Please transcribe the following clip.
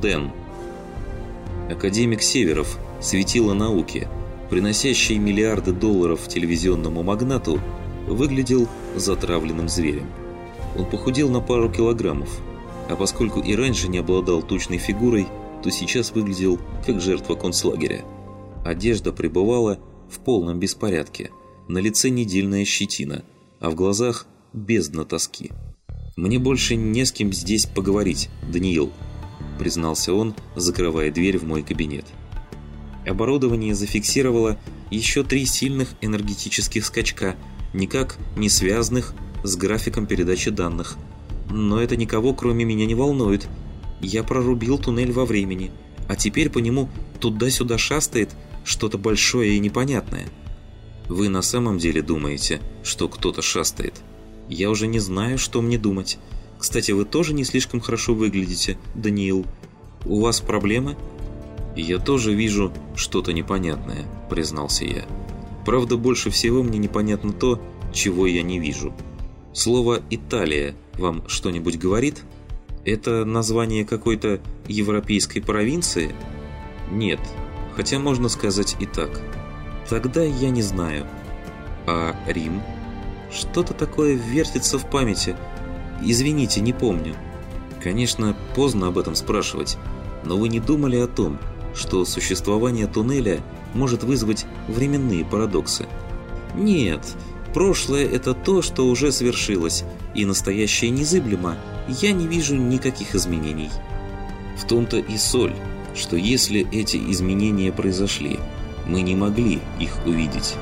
Дэн. Академик Северов, светило науки, приносящий миллиарды долларов телевизионному магнату, выглядел затравленным зверем. Он похудел на пару килограммов, а поскольку и раньше не обладал точной фигурой, то сейчас выглядел как жертва концлагеря. Одежда пребывала в полном беспорядке, на лице недельная щетина, а в глазах бездна тоски. «Мне больше не с кем здесь поговорить, Даниил», – признался он, закрывая дверь в мой кабинет. Оборудование зафиксировало еще три сильных энергетических скачка, никак не связанных с графиком передачи данных. Но это никого, кроме меня, не волнует. Я прорубил туннель во времени, а теперь по нему туда-сюда шастает что-то большое и непонятное. Вы на самом деле думаете, что кто-то шастает? Я уже не знаю, что мне думать. Кстати, вы тоже не слишком хорошо выглядите, Даниил. У вас проблемы? Я тоже вижу что-то непонятное, признался я. Правда, больше всего мне непонятно то, чего я не вижу. Слово «Италия» вам что-нибудь говорит? Это название какой-то европейской провинции? Нет, хотя можно сказать и так. Тогда я не знаю. А Рим? Что-то такое вертится в памяти. Извините, не помню. Конечно, поздно об этом спрашивать, но вы не думали о том, что существование туннеля может вызвать временные парадоксы? Нет, прошлое – это то, что уже свершилось, и настоящее незыблемо. Я не вижу никаких изменений. В том-то и соль, что если эти изменения произошли, мы не могли их увидеть.